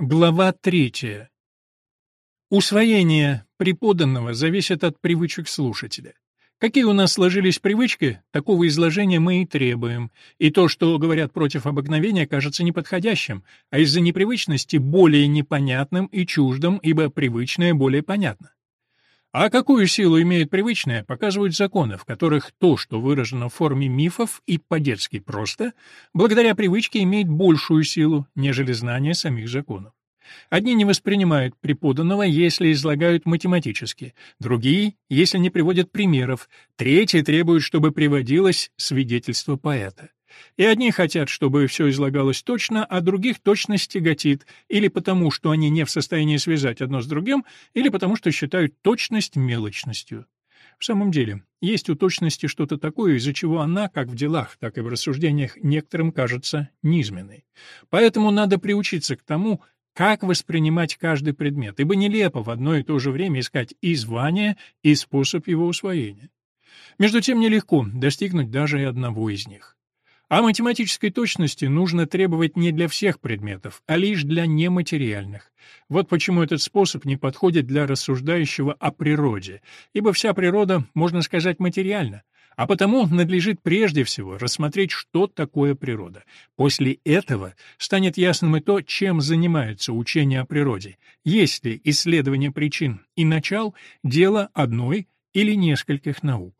Глава третья. Усвоение преподанного зависит от привычек слушателя. Какие у нас сложились привычки, такого изложения мы и требуем. И то, что говорят против обыкновения, кажется неподходящим, а из-за непривычности более непонятным и чуждым, ибо привычное более понятно. А какую силу имеет привычное, показывают законы, в которых то, что выражено в форме мифов и по-детски просто, благодаря привычке имеет большую силу, нежели знание самих законов. Одни не воспринимают преподанного, если излагают математически, другие, если не приводят примеров, третьи требуют, чтобы приводилось свидетельство поэта. И одни хотят, чтобы все излагалось точно, а других точность тяготит, или потому, что они не в состоянии связать одно с другим, или потому, что считают точность мелочностью. В самом деле, есть у точности что-то такое, из-за чего она, как в делах, так и в рассуждениях, некоторым кажется низменной. Поэтому надо приучиться к тому, как воспринимать каждый предмет, ибо нелепо в одно и то же время искать и звание, и способ его усвоения. Между тем нелегко достигнуть даже и одного из них. А математической точности нужно требовать не для всех предметов, а лишь для нематериальных. Вот почему этот способ не подходит для рассуждающего о природе, ибо вся природа, можно сказать, материальна, а потому надлежит прежде всего рассмотреть, что такое природа. После этого станет ясным и то, чем занимается учение о природе. Есть ли исследование причин и начал дело одной или нескольких наук.